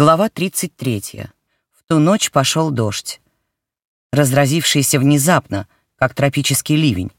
Глава 33. В ту ночь пошел дождь, разразившийся внезапно, как тропический ливень.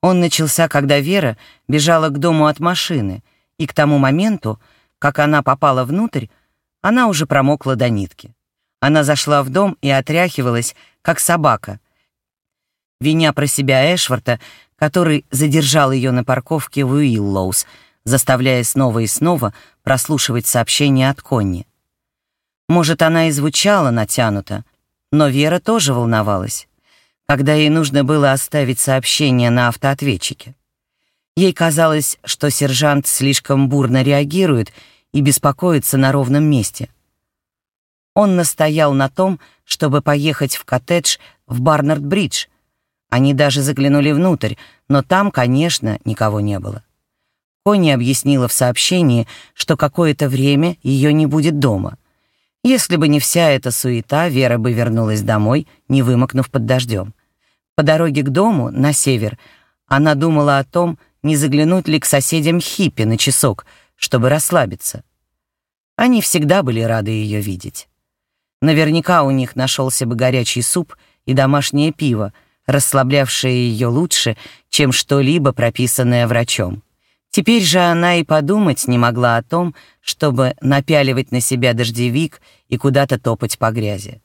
Он начался, когда Вера бежала к дому от машины, и к тому моменту, как она попала внутрь, она уже промокла до нитки. Она зашла в дом и отряхивалась, как собака, виня про себя Эшварта, который задержал ее на парковке в Уиллоус, заставляя снова и снова прослушивать сообщения от Конни. Может, она и звучала натянуто, но Вера тоже волновалась, когда ей нужно было оставить сообщение на автоответчике. Ей казалось, что сержант слишком бурно реагирует и беспокоится на ровном месте. Он настоял на том, чтобы поехать в коттедж в Барнард-Бридж. Они даже заглянули внутрь, но там, конечно, никого не было. Конни объяснила в сообщении, что какое-то время ее не будет дома — если бы не вся эта суета, Вера бы вернулась домой, не вымокнув под дождем. По дороге к дому, на север, она думала о том, не заглянуть ли к соседям хиппи на часок, чтобы расслабиться. Они всегда были рады ее видеть. Наверняка у них нашелся бы горячий суп и домашнее пиво, расслаблявшее ее лучше, чем что-либо прописанное врачом. Теперь же она и подумать не могла о том, чтобы напяливать на себя дождевик и куда-то топать по грязи.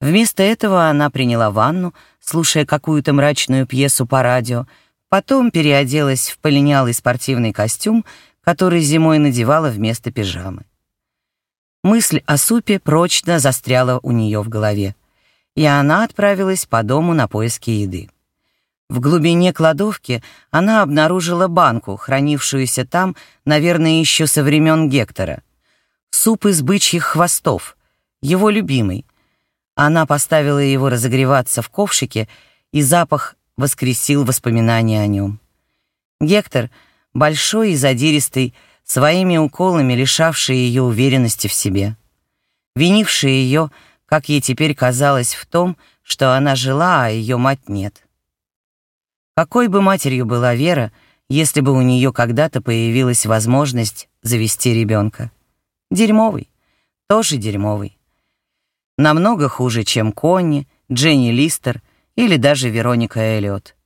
Вместо этого она приняла ванну, слушая какую-то мрачную пьесу по радио, потом переоделась в полинялый спортивный костюм, который зимой надевала вместо пижамы. Мысль о супе прочно застряла у нее в голове, и она отправилась по дому на поиски еды. В глубине кладовки она обнаружила банку, хранившуюся там, наверное, еще со времен Гектора. Суп из бычьих хвостов, его любимый. Она поставила его разогреваться в ковшике, и запах воскресил воспоминания о нем. Гектор, большой и задиристый, своими уколами лишавший ее уверенности в себе, винивший ее, как ей теперь казалось, в том, что она жила, а ее мать нет. Какой бы матерью была Вера, если бы у нее когда-то появилась возможность завести ребенка? Дерьмовый, тоже дерьмовый. Намного хуже, чем Конни, Дженни Листер или даже Вероника Эллиот.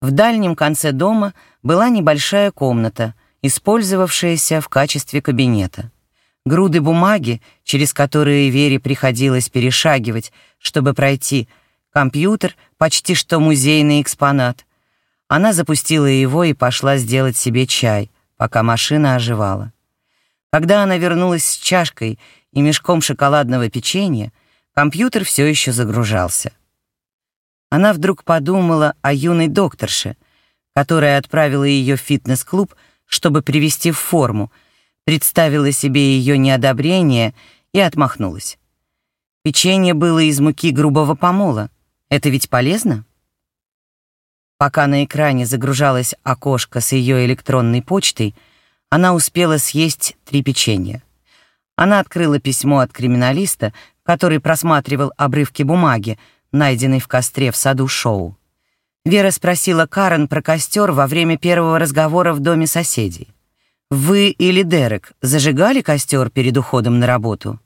В дальнем конце дома была небольшая комната, использовавшаяся в качестве кабинета. Груды бумаги, через которые Вере приходилось перешагивать, чтобы пройти Компьютер — почти что музейный экспонат. Она запустила его и пошла сделать себе чай, пока машина оживала. Когда она вернулась с чашкой и мешком шоколадного печенья, компьютер все еще загружался. Она вдруг подумала о юной докторше, которая отправила ее в фитнес-клуб, чтобы привести в форму, представила себе ее неодобрение и отмахнулась. Печенье было из муки грубого помола. Это ведь полезно? Пока на экране загружалось окошко с ее электронной почтой, она успела съесть три печенья. Она открыла письмо от криминалиста, который просматривал обрывки бумаги, найденной в костре в саду Шоу. Вера спросила Карен про костер во время первого разговора в доме соседей. «Вы или Дерек зажигали костер перед уходом на работу?»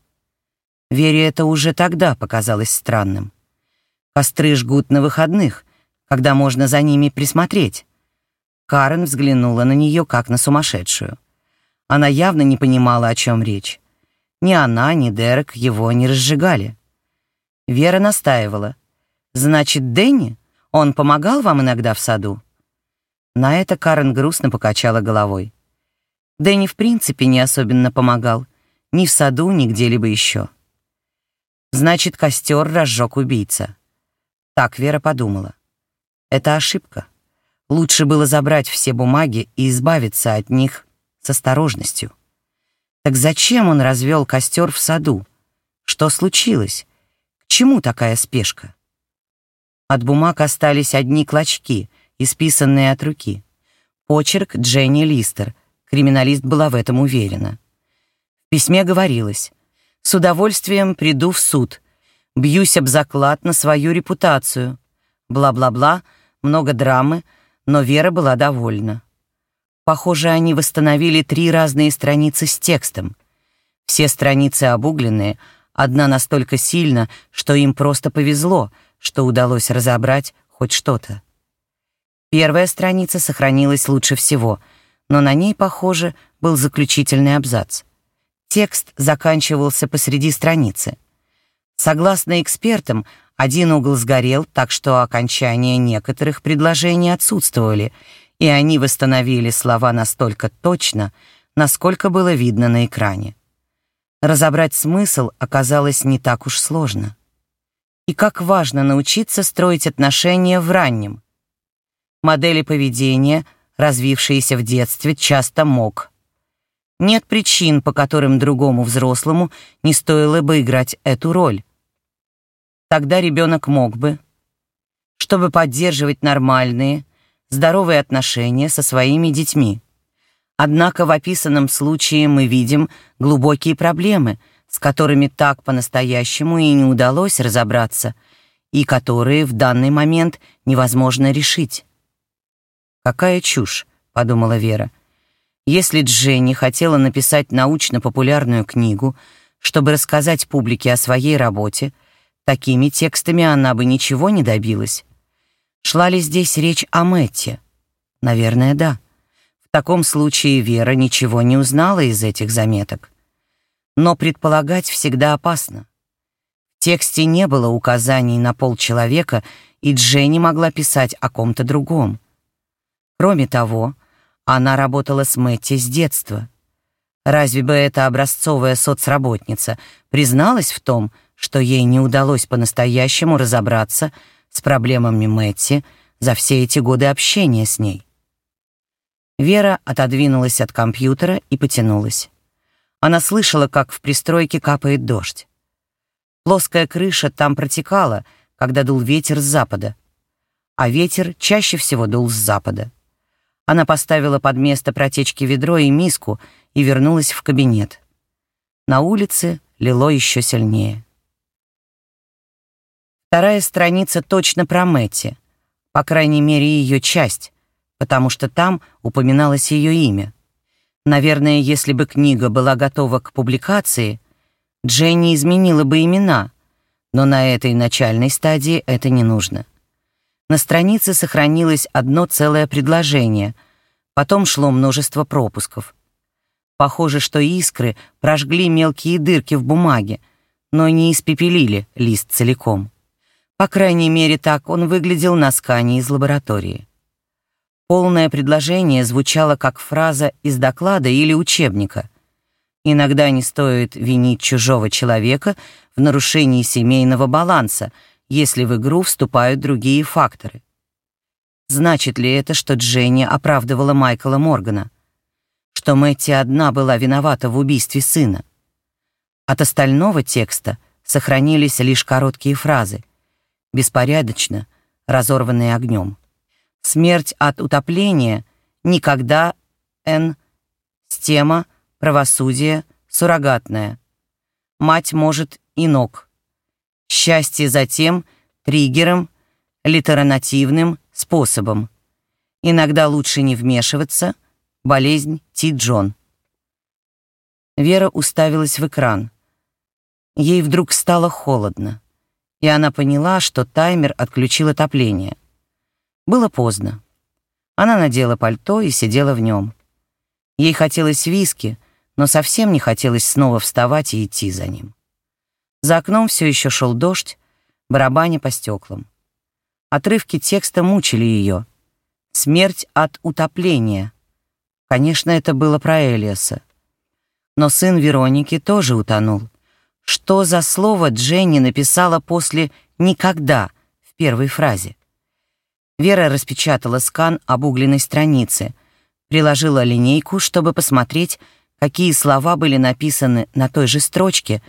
Вере это уже тогда показалось странным. Костры жгут на выходных, когда можно за ними присмотреть. Карен взглянула на нее, как на сумасшедшую. Она явно не понимала, о чем речь. Ни она, ни Дерек его не разжигали. Вера настаивала. «Значит, Дэнни? Он помогал вам иногда в саду?» На это Карен грустно покачала головой. Дэнни в принципе не особенно помогал. Ни в саду, ни где-либо еще. Значит, костер разжег убийца. Так Вера подумала. Это ошибка. Лучше было забрать все бумаги и избавиться от них с осторожностью. Так зачем он развел костер в саду? Что случилось? К чему такая спешка? От бумаг остались одни клочки, исписанные от руки. Почерк Дженни Листер. Криминалист была в этом уверена. В письме говорилось «С удовольствием приду в суд», Бьюсь об заклад на свою репутацию. Бла-бла-бла, много драмы, но Вера была довольна. Похоже, они восстановили три разные страницы с текстом. Все страницы обугленные, одна настолько сильно, что им просто повезло, что удалось разобрать хоть что-то. Первая страница сохранилась лучше всего, но на ней, похоже, был заключительный абзац. Текст заканчивался посреди страницы. Согласно экспертам, один угол сгорел, так что окончания некоторых предложений отсутствовали, и они восстановили слова настолько точно, насколько было видно на экране. Разобрать смысл оказалось не так уж сложно. И как важно научиться строить отношения в раннем. Модели поведения, развившиеся в детстве, часто мог. Нет причин, по которым другому взрослому не стоило бы играть эту роль. Тогда ребенок мог бы, чтобы поддерживать нормальные, здоровые отношения со своими детьми. Однако в описанном случае мы видим глубокие проблемы, с которыми так по-настоящему и не удалось разобраться, и которые в данный момент невозможно решить. «Какая чушь», — подумала Вера. «Если Дженни хотела написать научно-популярную книгу, чтобы рассказать публике о своей работе, такими текстами она бы ничего не добилась. Шла ли здесь речь о Мэтте? Наверное, да. В таком случае Вера ничего не узнала из этих заметок. Но предполагать всегда опасно. В тексте не было указаний на пол человека, и Дженни могла писать о ком-то другом. Кроме того, она работала с Мэтти с детства. Разве бы эта образцовая соцработница призналась в том, что ей не удалось по-настоящему разобраться с проблемами Мэтти за все эти годы общения с ней? Вера отодвинулась от компьютера и потянулась. Она слышала, как в пристройке капает дождь. Плоская крыша там протекала, когда дул ветер с запада, а ветер чаще всего дул с запада. Она поставила под место протечки ведро и миску и вернулась в кабинет. На улице лило еще сильнее. Вторая страница точно про Мэтти, по крайней мере, ее часть, потому что там упоминалось ее имя. Наверное, если бы книга была готова к публикации, Дженни изменила бы имена, но на этой начальной стадии это не нужно. На странице сохранилось одно целое предложение, потом шло множество пропусков. Похоже, что искры прожгли мелкие дырки в бумаге, но не испепелили лист целиком. По крайней мере, так он выглядел на скане из лаборатории. Полное предложение звучало как фраза из доклада или учебника. Иногда не стоит винить чужого человека в нарушении семейного баланса, если в игру вступают другие факторы. Значит ли это, что Дженни оправдывала Майкла Моргана? Что Мэтти одна была виновата в убийстве сына? От остального текста сохранились лишь короткие фразы, беспорядочно, разорванные огнем. Смерть от утопления никогда Н. Стема, правосудие, суррогатное. Мать может инок. Счастье затем триггером, литеранативным способом. Иногда лучше не вмешиваться. Болезнь Ти Джон. Вера уставилась в экран. Ей вдруг стало холодно, и она поняла, что таймер отключил отопление — было поздно. Она надела пальто и сидела в нем. Ей хотелось виски, но совсем не хотелось снова вставать и идти за ним. За окном все еще шел дождь, барабаня по стеклам. Отрывки текста мучили ее. «Смерть от утопления». Конечно, это было про Элиаса. Но сын Вероники тоже утонул. Что за слово Дженни написала после «никогда» в первой фразе? Вера распечатала скан обугленной страницы, приложила линейку, чтобы посмотреть, какие слова были написаны на той же строчке,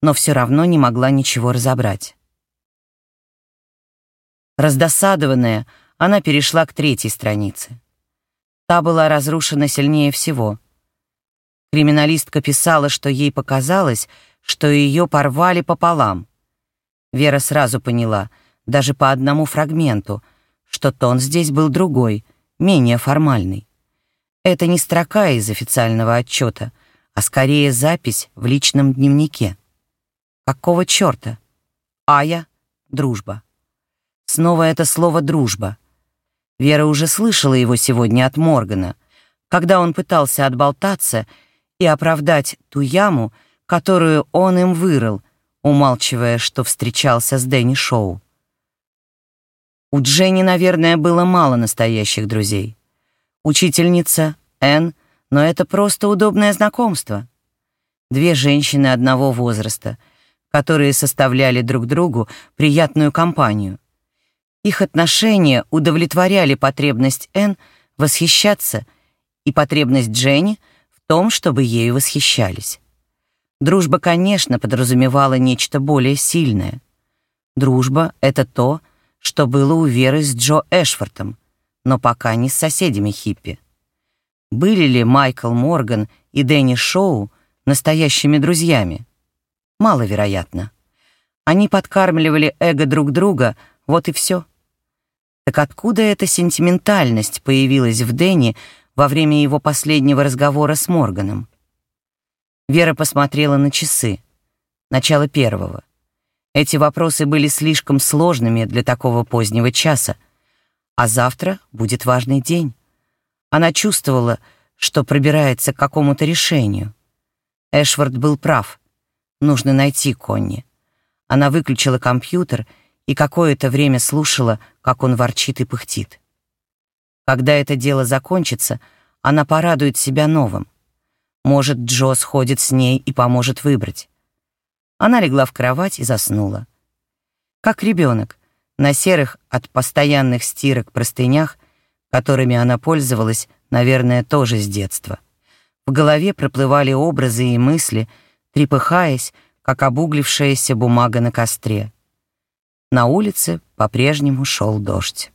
но все равно не могла ничего разобрать. Раздосадованная, она перешла к третьей странице. Та была разрушена сильнее всего. Криминалистка писала, что ей показалось, что ее порвали пополам. Вера сразу поняла, даже по одному фрагменту — что тон здесь был другой, менее формальный. Это не строка из официального отчета, а скорее запись в личном дневнике. Какого черта? Ая — дружба. Снова это слово «дружба». Вера уже слышала его сегодня от Моргана, когда он пытался отболтаться и оправдать ту яму, которую он им вырыл, умалчивая, что встречался с Дэнни Шоу. У Дженни, наверное, было мало настоящих друзей. Учительница, Энн, но это просто удобное знакомство. Две женщины одного возраста, которые составляли друг другу приятную компанию. Их отношения удовлетворяли потребность Энн восхищаться и потребность Дженни в том, чтобы ею восхищались. Дружба, конечно, подразумевала нечто более сильное. Дружба — это то, что было у Веры с Джо Эшфортом, но пока не с соседями хиппи. Были ли Майкл Морган и Дэнни Шоу настоящими друзьями? Маловероятно. Они подкармливали эго друг друга, вот и все. Так откуда эта сентиментальность появилась в Дэнни во время его последнего разговора с Морганом? Вера посмотрела на часы. Начало первого. Эти вопросы были слишком сложными для такого позднего часа. А завтра будет важный день. Она чувствовала, что пробирается к какому-то решению. Эшвард был прав. Нужно найти Конни. Она выключила компьютер и какое-то время слушала, как он ворчит и пыхтит. Когда это дело закончится, она порадует себя новым. Может, Джо сходит с ней и поможет выбрать. Она легла в кровать и заснула. Как ребенок, на серых от постоянных стирок простынях, которыми она пользовалась, наверное, тоже с детства. В голове проплывали образы и мысли, трепыхаясь, как обуглившаяся бумага на костре. На улице по-прежнему шел дождь.